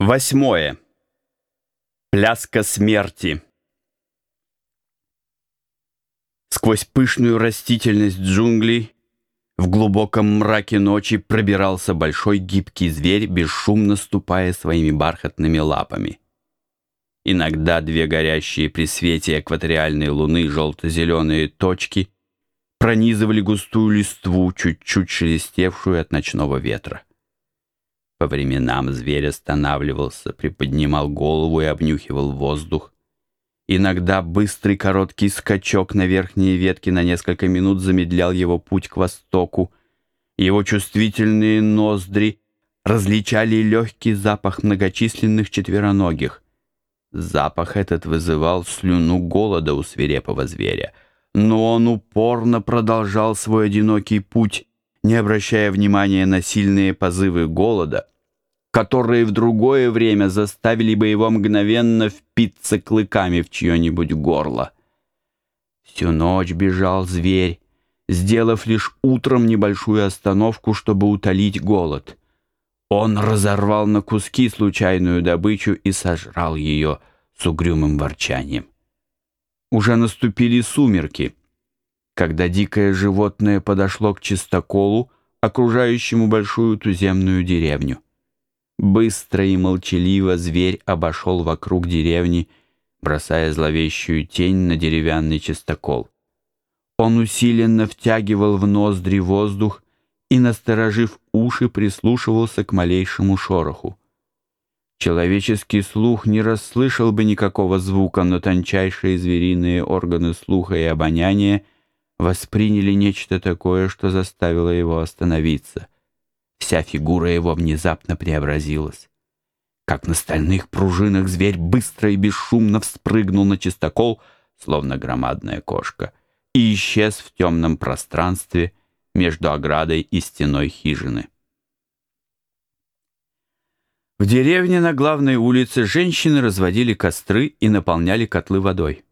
Восьмое. Пляска смерти. Сквозь пышную растительность джунглей в глубоком мраке ночи пробирался большой гибкий зверь, бесшумно ступая своими бархатными лапами. Иногда две горящие при свете экваториальной луны желто-зеленые точки пронизывали густую листву, чуть-чуть шелестевшую от ночного ветра. По временам зверь останавливался, приподнимал голову и обнюхивал воздух. Иногда быстрый короткий скачок на верхние ветки на несколько минут замедлял его путь к востоку. Его чувствительные ноздри различали легкий запах многочисленных четвероногих. Запах этот вызывал слюну голода у свирепого зверя, но он упорно продолжал свой одинокий путь, не обращая внимания на сильные позывы голода, которые в другое время заставили бы его мгновенно впиться клыками в чье-нибудь горло. Всю ночь бежал зверь, сделав лишь утром небольшую остановку, чтобы утолить голод. Он разорвал на куски случайную добычу и сожрал ее с угрюмым ворчанием. Уже наступили сумерки, когда дикое животное подошло к чистоколу, окружающему большую туземную деревню. Быстро и молчаливо зверь обошел вокруг деревни, бросая зловещую тень на деревянный чистокол. Он усиленно втягивал в ноздри воздух и, насторожив уши, прислушивался к малейшему шороху. Человеческий слух не расслышал бы никакого звука, но тончайшие звериные органы слуха и обоняния восприняли нечто такое, что заставило его остановиться — Вся фигура его внезапно преобразилась. Как на стальных пружинах зверь быстро и бесшумно вспрыгнул на чистокол, словно громадная кошка, и исчез в темном пространстве между оградой и стеной хижины. В деревне на главной улице женщины разводили костры и наполняли котлы водой.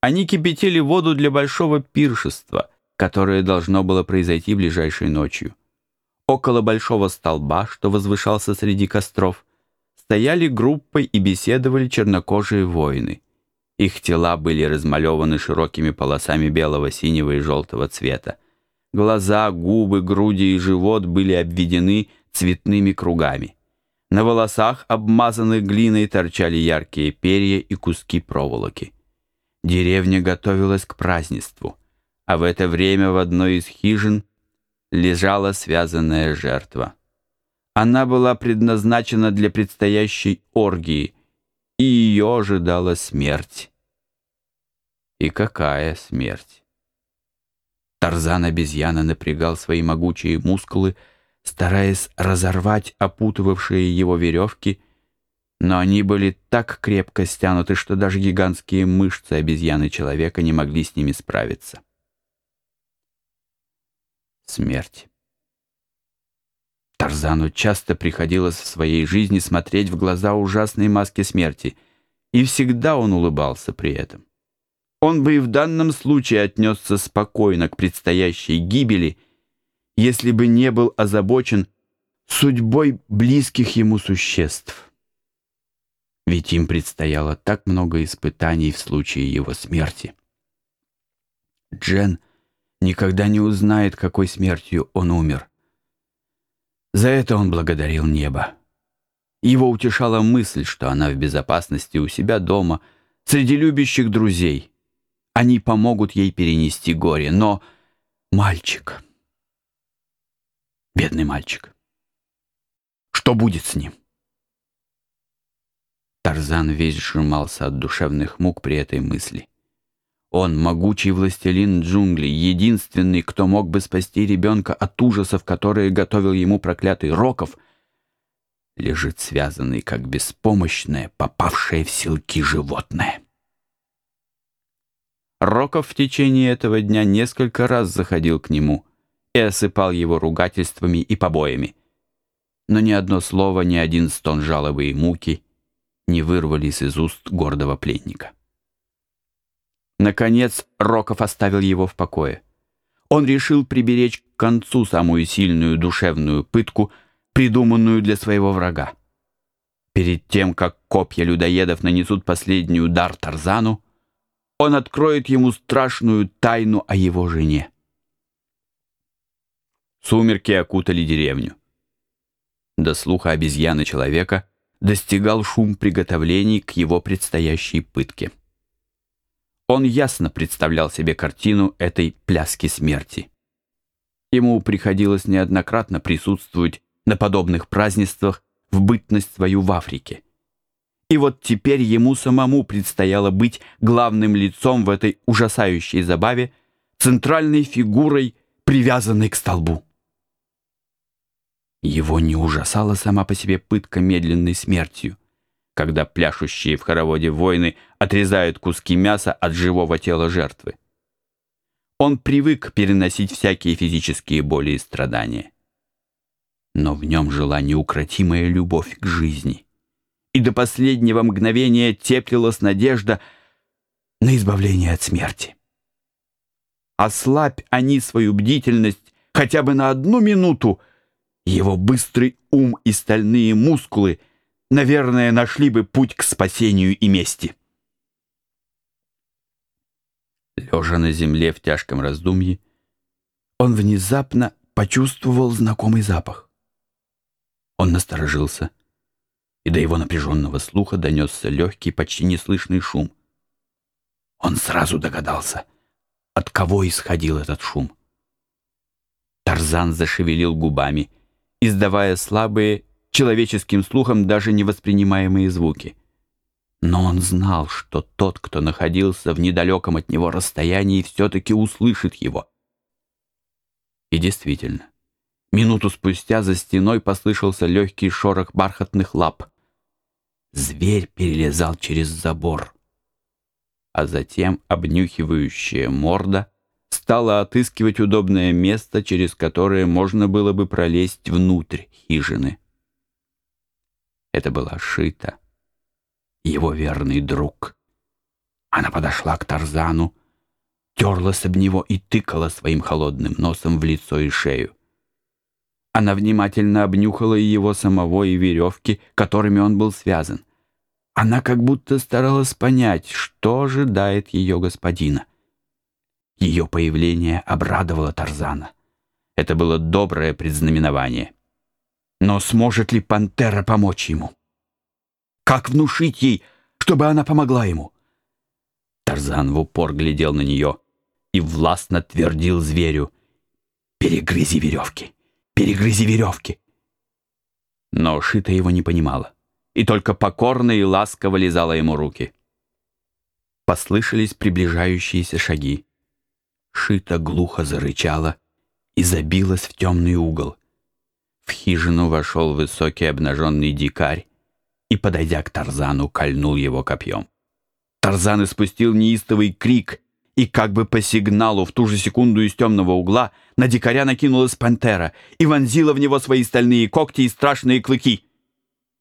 Они кипятили воду для большого пиршества, которое должно было произойти ближайшей ночью. Около большого столба, что возвышался среди костров, стояли группой и беседовали чернокожие воины. Их тела были размалеваны широкими полосами белого, синего и желтого цвета. Глаза, губы, груди и живот были обведены цветными кругами. На волосах, обмазанных глиной, торчали яркие перья и куски проволоки. Деревня готовилась к празднеству, а в это время в одной из хижин лежала связанная жертва. Она была предназначена для предстоящей оргии, и ее ожидала смерть. И какая смерть? Тарзан-обезьяна напрягал свои могучие мускулы, стараясь разорвать опутывавшие его веревки, но они были так крепко стянуты, что даже гигантские мышцы обезьяны-человека не могли с ними справиться смерть. Тарзану часто приходилось в своей жизни смотреть в глаза ужасной маски смерти, и всегда он улыбался при этом. Он бы и в данном случае отнесся спокойно к предстоящей гибели, если бы не был озабочен судьбой близких ему существ. Ведь им предстояло так много испытаний в случае его смерти. Джен — никогда не узнает, какой смертью он умер. За это он благодарил небо. Его утешала мысль, что она в безопасности у себя дома, среди любящих друзей. Они помогут ей перенести горе, но мальчик, бедный мальчик, что будет с ним? Тарзан весь сжимался от душевных мук при этой мысли. Он, могучий властелин джунглей, единственный, кто мог бы спасти ребенка от ужасов, которые готовил ему проклятый Роков, лежит связанный, как беспомощное, попавшее в силки животное. Роков в течение этого дня несколько раз заходил к нему и осыпал его ругательствами и побоями. Но ни одно слово, ни один стон жалобы и муки не вырвались из уст гордого пленника. Наконец Роков оставил его в покое. Он решил приберечь к концу самую сильную душевную пытку, придуманную для своего врага. Перед тем, как копья людоедов нанесут последний удар Тарзану, он откроет ему страшную тайну о его жене. Сумерки окутали деревню. До слуха обезьяны человека достигал шум приготовлений к его предстоящей пытке. Он ясно представлял себе картину этой пляски смерти. Ему приходилось неоднократно присутствовать на подобных празднествах в бытность свою в Африке. И вот теперь ему самому предстояло быть главным лицом в этой ужасающей забаве, центральной фигурой, привязанной к столбу. Его не ужасала сама по себе пытка медленной смертью, когда пляшущие в хороводе воины отрезают куски мяса от живого тела жертвы. Он привык переносить всякие физические боли и страдания. Но в нем жила неукротимая любовь к жизни. И до последнего мгновения теплилась надежда на избавление от смерти. Ослабь они свою бдительность хотя бы на одну минуту, его быстрый ум и стальные мускулы, наверное, нашли бы путь к спасению и мести. Лежа на земле в тяжком раздумье, он внезапно почувствовал знакомый запах. Он насторожился, и до его напряженного слуха донесся легкий, почти неслышный шум. Он сразу догадался, от кого исходил этот шум. Тарзан зашевелил губами, издавая слабые, человеческим слухом даже невоспринимаемые звуки. Но он знал, что тот, кто находился в недалеком от него расстоянии, все-таки услышит его. И действительно, минуту спустя за стеной послышался легкий шорох бархатных лап. Зверь перелезал через забор, а затем обнюхивающая морда стала отыскивать удобное место, через которое можно было бы пролезть внутрь хижины. Это была Шита, его верный друг. Она подошла к Тарзану, терлась об него и тыкала своим холодным носом в лицо и шею. Она внимательно обнюхала и его самого, и веревки, которыми он был связан. Она как будто старалась понять, что ожидает ее господина. Ее появление обрадовало Тарзана. Это было доброе предзнаменование. Но сможет ли пантера помочь ему? Как внушить ей, чтобы она помогла ему? Тарзан в упор глядел на нее и властно твердил зверю «Перегрызи веревки! Перегрызи веревки!» Но Шита его не понимала и только покорно и ласково лизала ему руки. Послышались приближающиеся шаги. Шита глухо зарычала и забилась в темный угол. В хижину вошел высокий обнаженный дикарь и, подойдя к Тарзану, кольнул его копьем. Тарзан испустил неистовый крик, и как бы по сигналу в ту же секунду из темного угла на дикаря накинулась пантера и вонзила в него свои стальные когти и страшные клыки.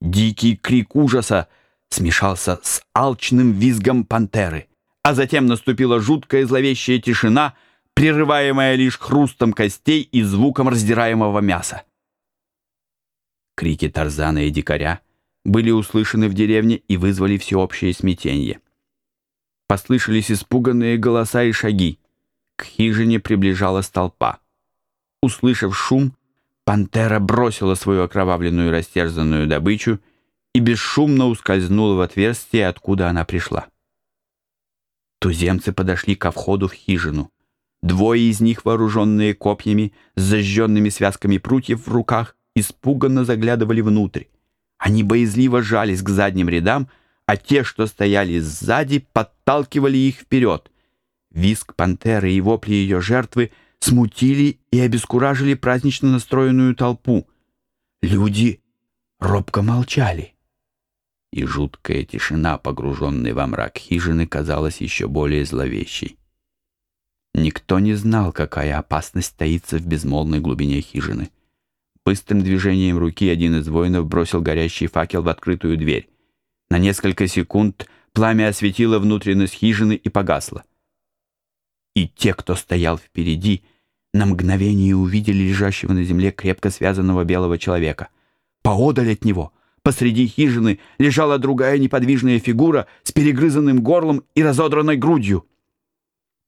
Дикий крик ужаса смешался с алчным визгом пантеры, а затем наступила жуткая зловещая тишина — прерываемая лишь хрустом костей и звуком раздираемого мяса. Крики Тарзана и дикаря были услышаны в деревне и вызвали всеобщее смятение. Послышались испуганные голоса и шаги. К хижине приближалась толпа. Услышав шум, пантера бросила свою окровавленную растерзанную добычу и бесшумно ускользнула в отверстие, откуда она пришла. Туземцы подошли ко входу в хижину. Двое из них, вооруженные копьями, с зажженными связками прутьев в руках, испуганно заглядывали внутрь. Они боязливо жались к задним рядам, а те, что стояли сзади, подталкивали их вперед. Виск пантеры и вопли ее жертвы смутили и обескуражили празднично настроенную толпу. Люди робко молчали. И жуткая тишина, погруженная во мрак хижины, казалась еще более зловещей. Никто не знал, какая опасность таится в безмолвной глубине хижины. Быстрым движением руки один из воинов бросил горящий факел в открытую дверь. На несколько секунд пламя осветило внутренность хижины и погасло. И те, кто стоял впереди, на мгновение увидели лежащего на земле крепко связанного белого человека. Поодаль от него Посреди хижины лежала другая неподвижная фигура с перегрызанным горлом и разодранной грудью.